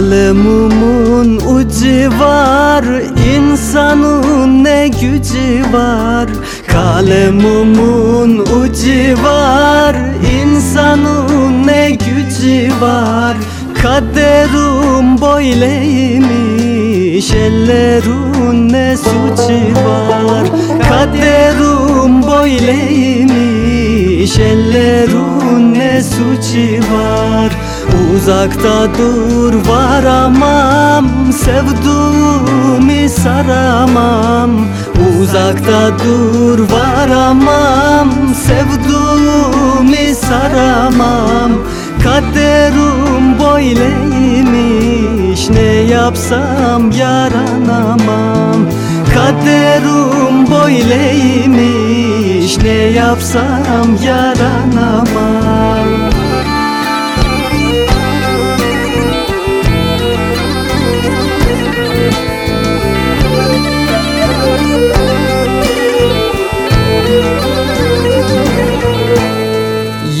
Kalemumun ucu var insanın ne gücü var? Kalemumun ucu var insanın ne gücü var? Kaderum böyleymiş ellerin ne suçu böyleymiş ellerin ne suçu var? Uzakta dur varamam. Sevduğumu saramam. Uzakta dur varamam. Sevduğumu saramam. Kaderim böyleymiş Ne yapsam yaranamam. Kaderim böyleymiş Ne yapsam yaranamam.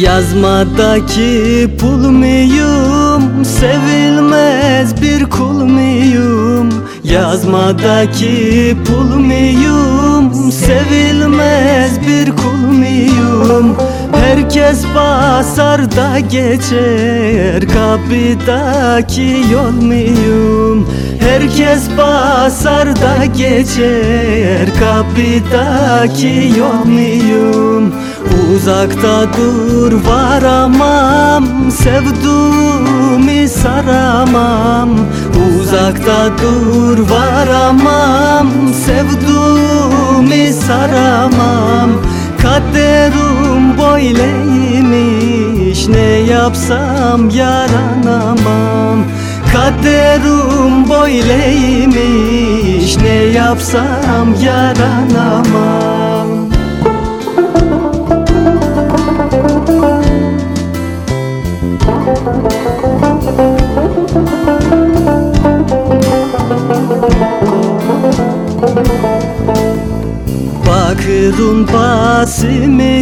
Yazmadaki pul muyum Sevilmez bir kul muyum Yazmadaki pul muyum Sevilmez bir kul muyum Herkes basar da geçer Kapıdaki yol muyum Herkes basar da geçer Kapıdaki yol muyum Uzakta dur varamam Sevduğumu saramam. Uzakta dur varamam Sevduğumu böyleymiş Ne yapsam yaranamam. Kaderim böyleymiş Ne yapsam yaranamam Bakırın basimiyum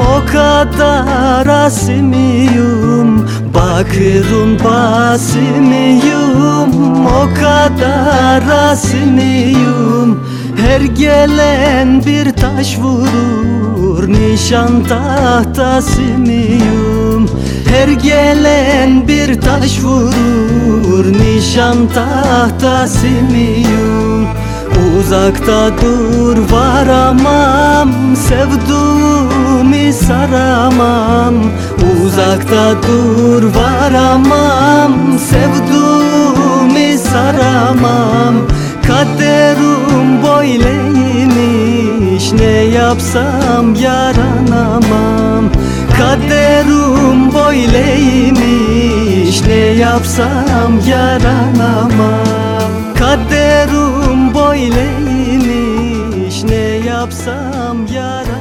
O kadar asimiyum. Bakırın basimiyum O kadar asimiyum. Her gelen bir taş vurur Nişan tahtası mıyım Her gelen bir taş vurur Nişan tahtası mıyım Uzakta dur varamam. Sevduğumu saramam. Uzakta dur varamam. Sevduğumu saramam. Kaderim böyleymiş Ne yapsam yaranamam. Kaderim böyleymiş Ne yapsam yaranamam böyleymiş Ne yapsam yaranamam